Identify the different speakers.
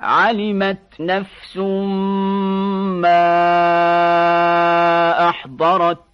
Speaker 1: علمت نفس ما أحضرت